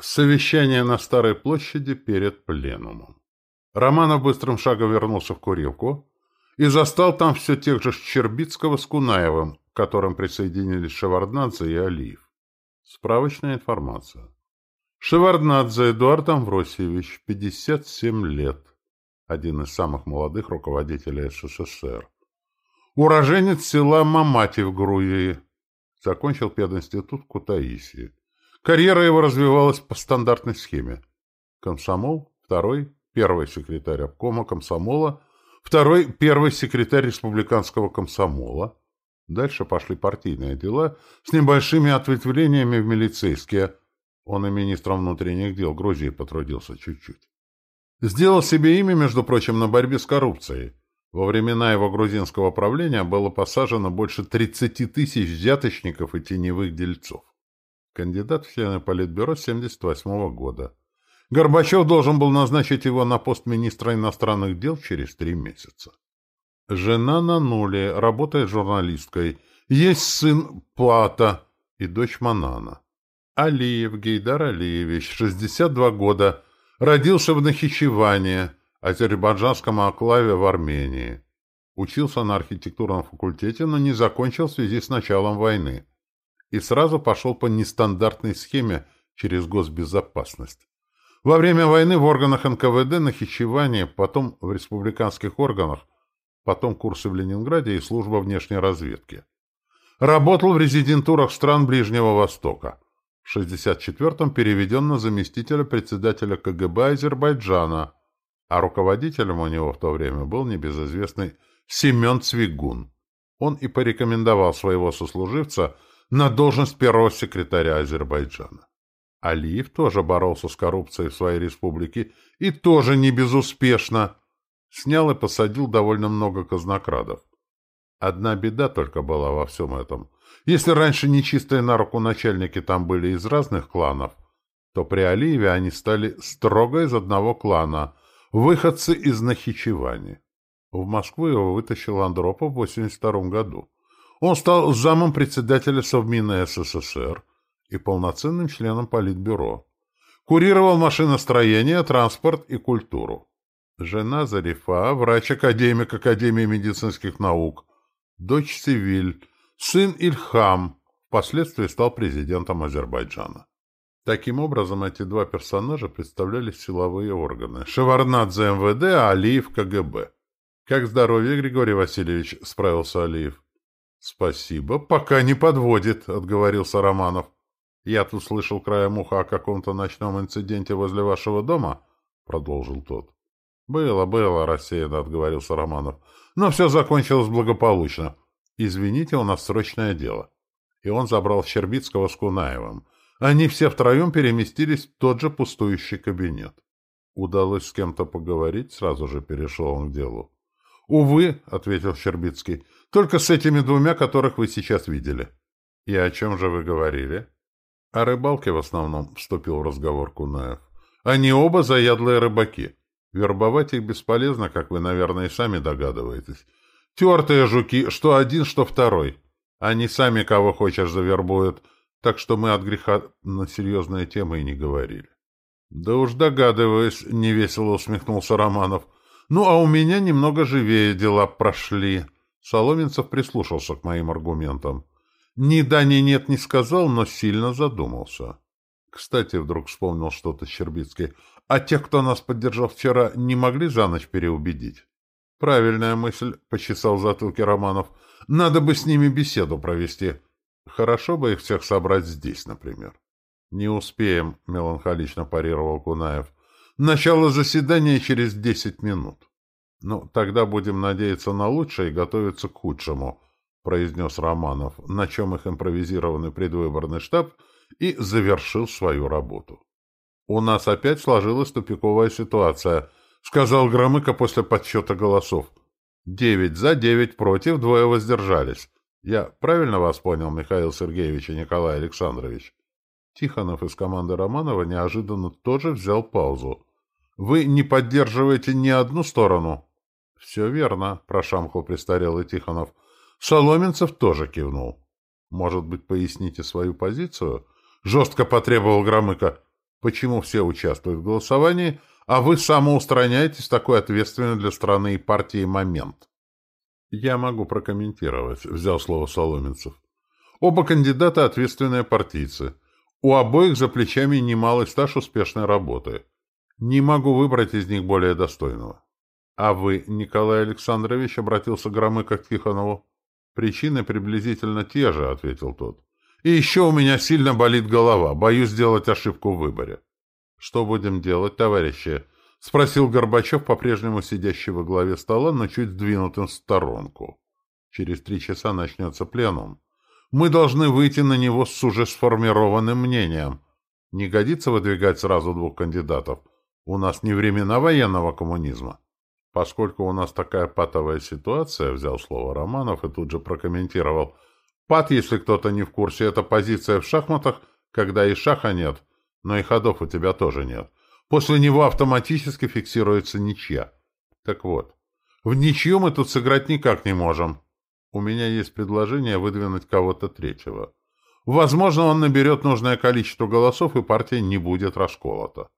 Совещание на Старой площади перед пленумом. Романов быстрым шагом вернулся в курилку и застал там все тех же Щербицкого с Кунаевым, к которым присоединились Шеварднадзе и Алиев. Справочная информация. Шеварднадзе Эдуард Амвросьевич, 57 лет, один из самых молодых руководителей СССР. Уроженец села Мамати в Грузии. Закончил пединститут в Кутаиси. Карьера его развивалась по стандартной схеме. Комсомол, второй, первый секретарь обкома комсомола, второй, первый секретарь республиканского комсомола. Дальше пошли партийные дела с небольшими ответвлениями в милицейские. Он и министром внутренних дел Грузии потрудился чуть-чуть. Сделал себе имя, между прочим, на борьбе с коррупцией. Во времена его грузинского правления было посажено больше 30 тысяч взяточников и теневых дельцов. Кандидат в члены Политбюро 1978 года. Горбачев должен был назначить его на пост министра иностранных дел через три месяца. Жена на нуле, работает журналисткой. Есть сын Плата и дочь Манана. Алиев Гейдар Алиевич, 62 года, родился в Нахичеване, азербайджанском оклаве в Армении. Учился на архитектурном факультете, но не закончил в связи с началом войны и сразу пошел по нестандартной схеме через госбезопасность. Во время войны в органах НКВД на Хичеване, потом в республиканских органах, потом курсы в Ленинграде и служба внешней разведки. Работал в резидентурах стран Ближнего Востока. В 64-м переведен на заместителя председателя КГБ Азербайджана, а руководителем у него в то время был небезызвестный Семен Цвигун. Он и порекомендовал своего сослуживца – на должность первого секретаря Азербайджана. Алиев тоже боролся с коррупцией в своей республике и тоже не безуспешно. Снял и посадил довольно много казнокрадов. Одна беда только была во всем этом. Если раньше нечистые на руку начальники там были из разных кланов, то при Алиеве они стали строго из одного клана, выходцы из Нахичевани. В Москву его вытащил Андропов в 82 году. Он стал замом председателя Совмина СССР и полноценным членом Политбюро. Курировал машиностроение, транспорт и культуру. Жена Зарифа, врач-академик Академии медицинских наук, дочь Севиль, сын Ильхам, впоследствии стал президентом Азербайджана. Таким образом, эти два персонажа представляли силовые органы. Шеварнадзе МВД, а Алиев КГБ. «Как здоровье, Григорий Васильевич?» – справился Алиев. «Спасибо, пока не подводит», — отговорился Романов. «Я тут слышал краем уха о каком-то ночном инциденте возле вашего дома», — продолжил тот. «Было, было», — рассеянно отговорился Романов. «Но все закончилось благополучно. Извините, у нас срочное дело». И он забрал Щербицкого с Кунаевым. Они все втроем переместились в тот же пустующий кабинет. Удалось с кем-то поговорить, сразу же перешел он к делу. «Увы», — ответил Щербицкий, — только с этими двумя, которых вы сейчас видели. И о чем же вы говорили? О рыбалке в основном, вступил в разговор Кунаев. Они оба заядлые рыбаки. Вербовать их бесполезно, как вы, наверное, и сами догадываетесь. Тертые жуки, что один, что второй. Они сами кого хочешь завербуют, так что мы от греха на серьезные темы и не говорили. — Да уж догадываюсь, — невесело усмехнулся Романов. — Ну, а у меня немного живее дела прошли. Соломенцев прислушался к моим аргументам. Ни да, ни нет не сказал, но сильно задумался. Кстати, вдруг вспомнил что-то Щербицкий. А тех, кто нас поддержал вчера, не могли за ночь переубедить? Правильная мысль, — почесал в затылке Романов. Надо бы с ними беседу провести. Хорошо бы их всех собрать здесь, например. Не успеем, — меланхолично парировал Кунаев. Начало заседания через десять минут. «Ну, тогда будем надеяться на лучшее и готовиться к худшему», — произнес Романов, на чем их импровизированный предвыборный штаб и завершил свою работу. «У нас опять сложилась тупиковая ситуация», — сказал Громыко после подсчета голосов. «Девять за, девять против, двое воздержались. Я правильно вас понял, Михаил Сергеевич и Николай Александрович?» Тихонов из команды Романова неожиданно тоже взял паузу. «Вы не поддерживаете ни одну сторону?» — Все верно, — прошамкал престарелый Тихонов. Соломенцев тоже кивнул. — Может быть, поясните свою позицию? — жестко потребовал Громыко. почему все участвуют в голосовании, а вы самоустраняетесь в такой ответственный для страны и партии момент. Я могу прокомментировать, взял слово Соломенцев. Оба кандидата ответственные партийцы. У обоих за плечами немалый стаж успешной работы. Не могу выбрать из них более достойного. А вы, Николай Александрович, обратился Громыко к Тихонову. Причины приблизительно те же, ответил тот. И еще у меня сильно болит голова, боюсь сделать ошибку в выборе. Что будем делать, товарищи? Спросил Горбачев, по-прежнему сидящий во главе стола, но чуть сдвинутым в сторонку. Через три часа начнется пленум. Мы должны выйти на него с уже сформированным мнением. Не годится выдвигать сразу двух кандидатов. У нас не времена военного коммунизма. Поскольку у нас такая патовая ситуация, взял слово Романов и тут же прокомментировал. Пат, если кто-то не в курсе, это позиция в шахматах, когда и шаха нет, но и ходов у тебя тоже нет. После него автоматически фиксируется ничья. Так вот, в ничью мы тут сыграть никак не можем. У меня есть предложение выдвинуть кого-то третьего. Возможно, он наберет нужное количество голосов, и партия не будет расколота.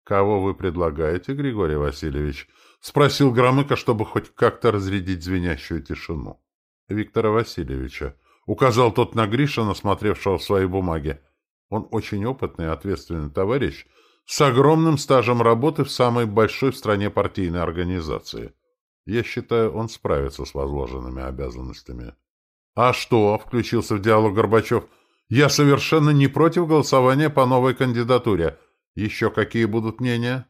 — Кого вы предлагаете, Григорий Васильевич? — спросил Громыко, чтобы хоть как-то разрядить звенящую тишину. — Виктора Васильевича. Указал тот на Гришина, смотревшего в свои бумаги. Он очень опытный и ответственный товарищ, с огромным стажем работы в самой большой в стране партийной организации. Я считаю, он справится с возложенными обязанностями. — А что? — включился в диалог Горбачев. — Я совершенно не против голосования по новой кандидатуре. Еще какие будут мнения? —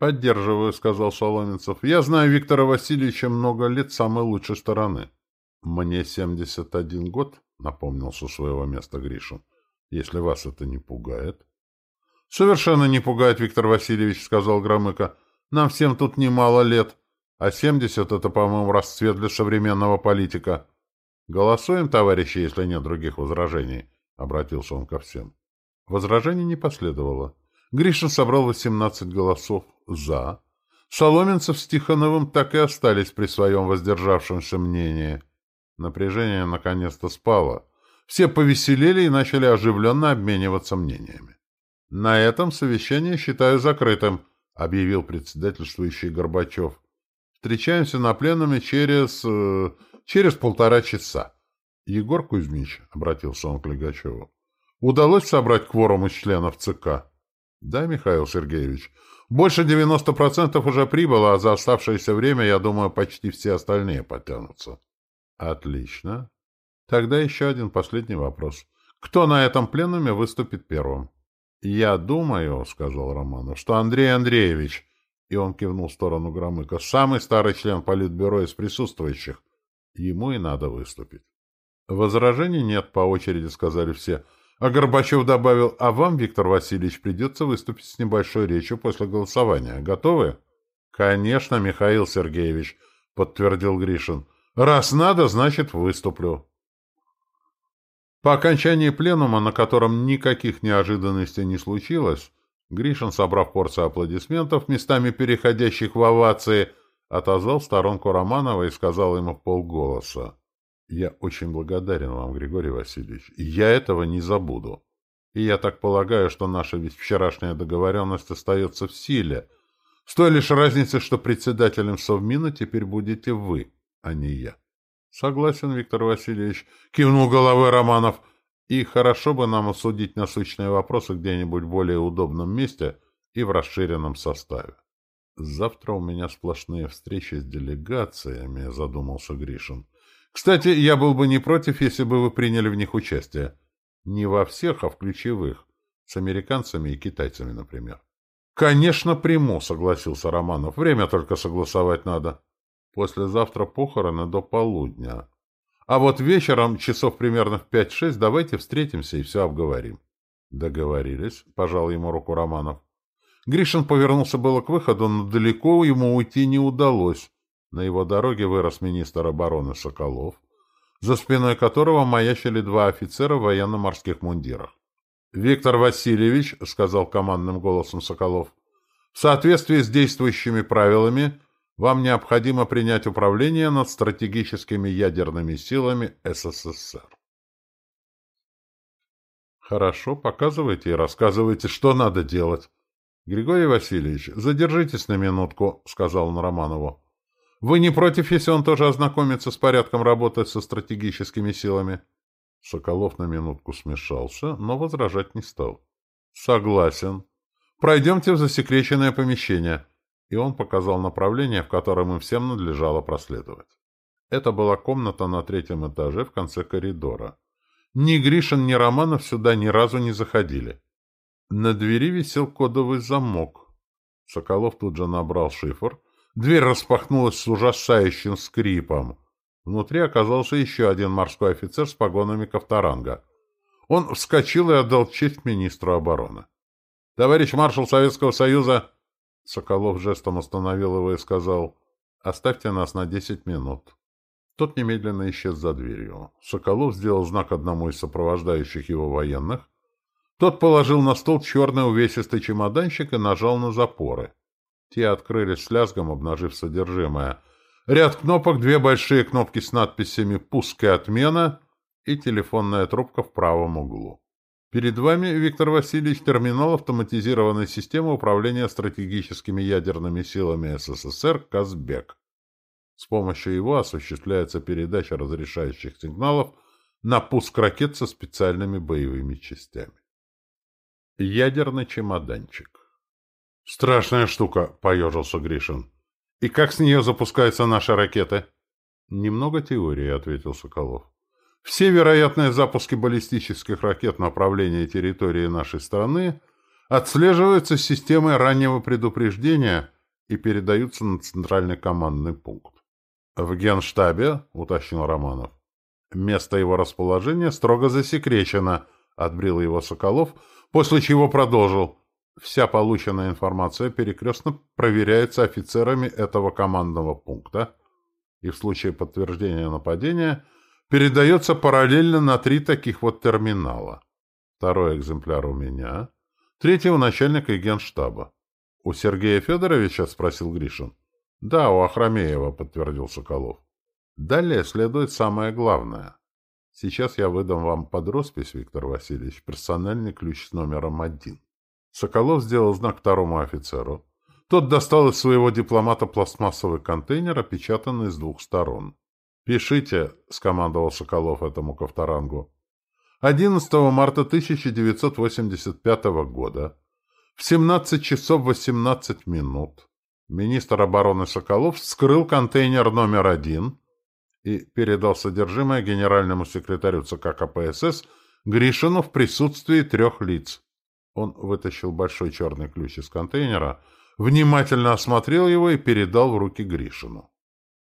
Поддерживаю, — сказал Соломенцев. — Я знаю Виктора Васильевича много лет самой лучшей стороны. — Мне семьдесят один год, — напомнил со своего места Гришин. — Если вас это не пугает. — Совершенно не пугает, Виктор Васильевич, — сказал Громыко. — Нам всем тут немало лет. А 70 — это, по-моему, расцвет для современного политика. Голосуем, товарищи, если нет других возражений, — обратился он ко всем. Возражений не последовало. Гришин собрал 18 голосов «за». Соломенцев с Тихоновым так и остались при своем воздержавшемся мнении. Напряжение наконец-то спало. Все повеселели и начали оживленно обмениваться мнениями. «На этом совещание считаю закрытым», — объявил председательствующий Горбачев. Встречаемся на пленуме через... Э, через полтора часа. Егор Кузьмич, — обратился он к Легачеву, — удалось собрать кворум из членов ЦК? Да, Михаил Сергеевич. Больше 90% уже прибыло, а за оставшееся время, я думаю, почти все остальные потянутся. Отлично. Тогда еще один последний вопрос. Кто на этом пленуме выступит первым? Я думаю, — сказал Романов, — что Андрей Андреевич и он кивнул в сторону Громыка. «Самый старый член Политбюро из присутствующих. Ему и надо выступить». «Возражений нет», — по очереди сказали все. А Горбачев добавил, «А вам, Виктор Васильевич, придется выступить с небольшой речью после голосования. Готовы?» «Конечно, Михаил Сергеевич», — подтвердил Гришин. «Раз надо, значит, выступлю». По окончании пленума, на котором никаких неожиданностей не случилось, Гришин, собрав порцию аплодисментов, местами переходящих в овации, отозвал в сторонку Романова и сказал ему в полголоса. «Я очень благодарен вам, Григорий Васильевич, я этого не забуду. И я так полагаю, что наша ведь вчерашняя договоренность остается в силе, с той лишь разницей, что председателем Совмина теперь будете вы, а не я». «Согласен, Виктор Васильевич», — кивнул головой Романов, — и хорошо бы нам осудить насущные вопросы где-нибудь в более удобном месте и в расширенном составе. Завтра у меня сплошные встречи с делегациями, задумался Гришин. Кстати, я был бы не против, если бы вы приняли в них участие. Не во всех, а в ключевых. С американцами и китайцами, например. Конечно, приму, согласился Романов. Время только согласовать надо. Послезавтра похороны до полудня. А вот вечером, часов примерно в пять-шесть, давайте встретимся и все обговорим. Договорились, пожал ему руку Романов. Гришин повернулся было к выходу, но далеко ему уйти не удалось. На его дороге вырос министр обороны Соколов, за спиной которого маячили два офицера в военно-морских мундирах. «Виктор Васильевич», — сказал командным голосом Соколов, — «в соответствии с действующими правилами вам необходимо принять управление над стратегическими ядерными силами СССР. Хорошо, показывайте и рассказывайте, что надо делать. Григорий Васильевич, задержитесь на минутку, сказал он Романову. Вы не против, если он тоже ознакомится с порядком работы со стратегическими силами? Соколов на минутку смешался, но возражать не стал. Согласен. Пройдемте в засекреченное помещение. И он показал направление, в котором им всем надлежало проследовать. Это была комната на третьем этаже в конце коридора. Ни Гришин, ни Романов сюда ни разу не заходили. На двери висел кодовый замок. Соколов тут же набрал шифр. Дверь распахнулась с ужасающим скрипом. Внутри оказался еще один морской офицер с погонами Ковторанга. Он вскочил и отдал честь министру обороны. — Товарищ маршал Советского Союза! Соколов жестом остановил его и сказал, — Оставьте нас на десять минут. Тот немедленно исчез за дверью. Соколов сделал знак одному из сопровождающих его военных. Тот положил на стол черный увесистый чемоданчик и нажал на запоры. Те открылись с лязгом, обнажив содержимое. Ряд кнопок, две большие кнопки с надписями «Пуск и отмена» и телефонная трубка в правом углу. Перед вами, Виктор Васильевич, терминал автоматизированной системы управления стратегическими ядерными силами СССР «Казбек». С помощью его осуществляется передача разрешающих сигналов на пуск ракет со специальными боевыми частями. Ядерный чемоданчик. «Страшная штука», — поежился Гришин. «И как с нее запускаются наши ракеты?» «Немного теории», — ответил Соколов. Все вероятные запуски баллистических ракет направления территории нашей страны отслеживаются системой раннего предупреждения и передаются на центральный командный пункт. «В генштабе», — уточнил Романов. «Место его расположения строго засекречено», — отбрил его Соколов, после чего продолжил. «Вся полученная информация перекрестно проверяется офицерами этого командного пункта, и в случае подтверждения нападения — передается параллельно на три таких вот терминала. Второй экземпляр у меня, третий у начальника генштаба. — У Сергея Федоровича? — спросил Гришин. — Да, у Ахрамеева, — подтвердил Соколов. Далее следует самое главное. Сейчас я выдам вам под роспись, Виктор Васильевич, персональный ключ с номером один. Соколов сделал знак второму офицеру. Тот достал из своего дипломата пластмассовый контейнер, опечатанный с двух сторон. «Пишите», — скомандовал Соколов этому Ковторангу. 11 марта 1985 года в 17 часов 18 минут министр обороны Соколов вскрыл контейнер номер один и передал содержимое генеральному секретарю ЦК КПСС Гришину в присутствии трех лиц. Он вытащил большой черный ключ из контейнера, внимательно осмотрел его и передал в руки Гришину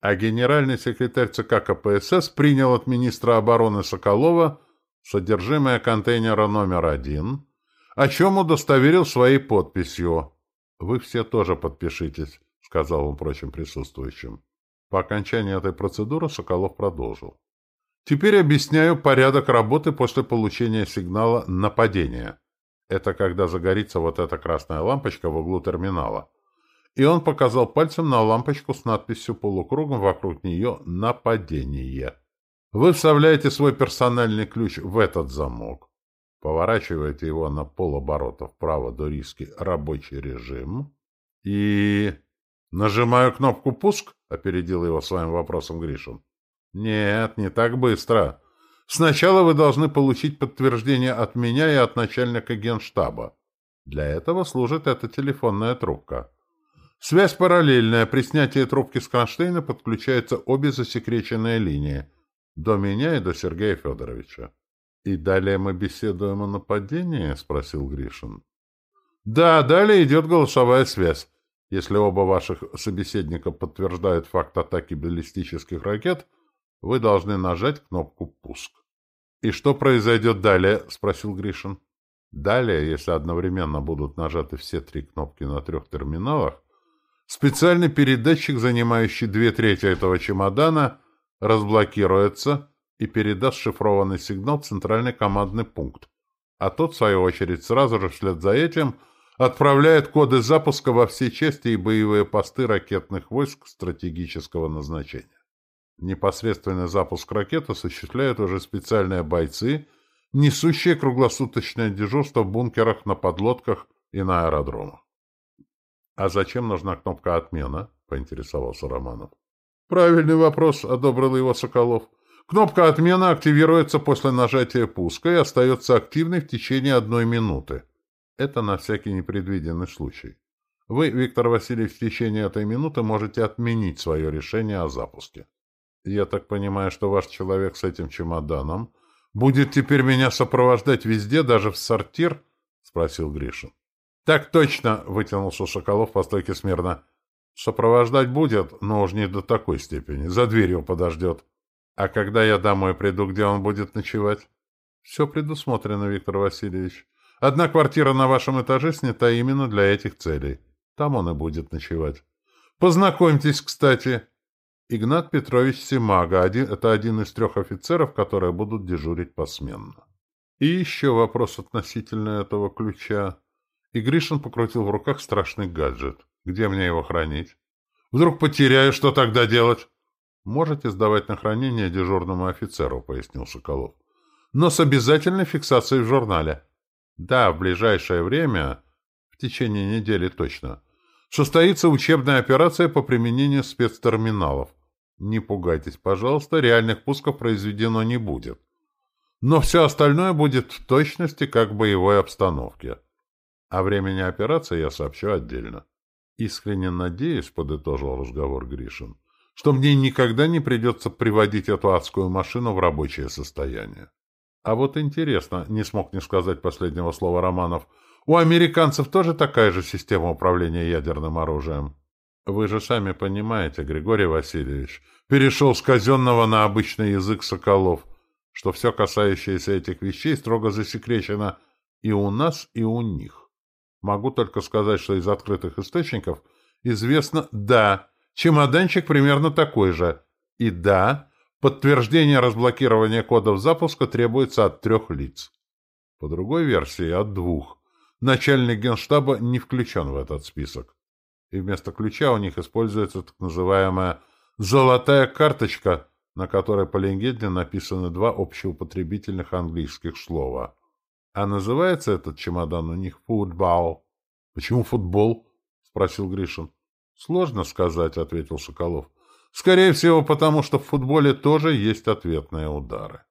а генеральный секретарь ЦК КПСС принял от министра обороны Соколова содержимое контейнера номер один, о чем удостоверил своей подписью. «Вы все тоже подпишитесь», — сказал он прочим присутствующим. По окончании этой процедуры Соколов продолжил. «Теперь объясняю порядок работы после получения сигнала «нападение». Это когда загорится вот эта красная лампочка в углу терминала и он показал пальцем на лампочку с надписью полукругом вокруг нее «Нападение». Вы вставляете свой персональный ключ в этот замок, поворачиваете его на полоборота вправо до риски «Рабочий режим» и... «Нажимаю кнопку «Пуск», — опередил его своим вопросом Гришин. «Нет, не так быстро. Сначала вы должны получить подтверждение от меня и от начальника генштаба. Для этого служит эта телефонная трубка». Связь параллельная. При снятии трубки с кронштейна подключаются обе засекреченные линии. До меня и до Сергея Федоровича. «И далее мы беседуем о нападении?» — спросил Гришин. «Да, далее идет голосовая связь. Если оба ваших собеседника подтверждают факт атаки баллистических ракет, вы должны нажать кнопку «Пуск». «И что произойдет далее?» — спросил Гришин. «Далее, если одновременно будут нажаты все три кнопки на трех терминалах, Специальный передатчик, занимающий две трети этого чемодана, разблокируется и передаст шифрованный сигнал в центральный командный пункт, а тот, в свою очередь, сразу же вслед за этим отправляет коды запуска во все части и боевые посты ракетных войск стратегического назначения. Непосредственный запуск ракет осуществляют уже специальные бойцы, несущие круглосуточное дежурство в бункерах, на подлодках и на аэродромах. — А зачем нужна кнопка «Отмена»? — поинтересовался Романов. — Правильный вопрос, — одобрил его Соколов. Кнопка «Отмена» активируется после нажатия пуска и остается активной в течение одной минуты. Это на всякий непредвиденный случай. Вы, Виктор Васильевич, в течение этой минуты можете отменить свое решение о запуске. Я так понимаю, что ваш человек с этим чемоданом будет теперь меня сопровождать везде, даже в сортир? — спросил Гришин. — Так точно, — вытянулся Соколов по стойке смирно. — Сопровождать будет, но уж не до такой степени. За дверью подождет. А когда я домой приду, где он будет ночевать? — Все предусмотрено, Виктор Васильевич. Одна квартира на вашем этаже снята именно для этих целей. Там он и будет ночевать. Познакомьтесь, кстати. Игнат Петрович Симага. Один, это один из трех офицеров, которые будут дежурить посменно. И еще вопрос относительно этого ключа. И Гришин покрутил в руках страшный гаджет. Где мне его хранить? Вдруг потеряю, что тогда делать? Можете сдавать на хранение дежурному офицеру, пояснил Соколов. Но с обязательной фиксацией в журнале. Да, в ближайшее время, в течение недели точно, состоится учебная операция по применению спецтерминалов. Не пугайтесь, пожалуйста, реальных пусков произведено не будет. Но все остальное будет в точности как в боевой обстановке. О времени операции я сообщу отдельно. Искренне надеюсь, подытожил разговор Гришин, что мне никогда не придется приводить эту адскую машину в рабочее состояние. А вот интересно, не смог не сказать последнего слова Романов, у американцев тоже такая же система управления ядерным оружием? Вы же сами понимаете, Григорий Васильевич, перешел с казенного на обычный язык Соколов, что все касающееся этих вещей строго засекречено и у нас, и у них. Могу только сказать, что из открытых источников известно «да», чемоданчик примерно такой же, и «да», подтверждение разблокирования кодов запуска требуется от трех лиц. По другой версии – от двух. Начальник генштаба не включен в этот список. И вместо ключа у них используется так называемая «золотая карточка», на которой по легенде написаны два общеупотребительных английских слова. А называется этот чемодан у них «футбол». «Почему футбол?» — спросил Гришин. «Сложно сказать», — ответил Соколов. «Скорее всего, потому что в футболе тоже есть ответные удары».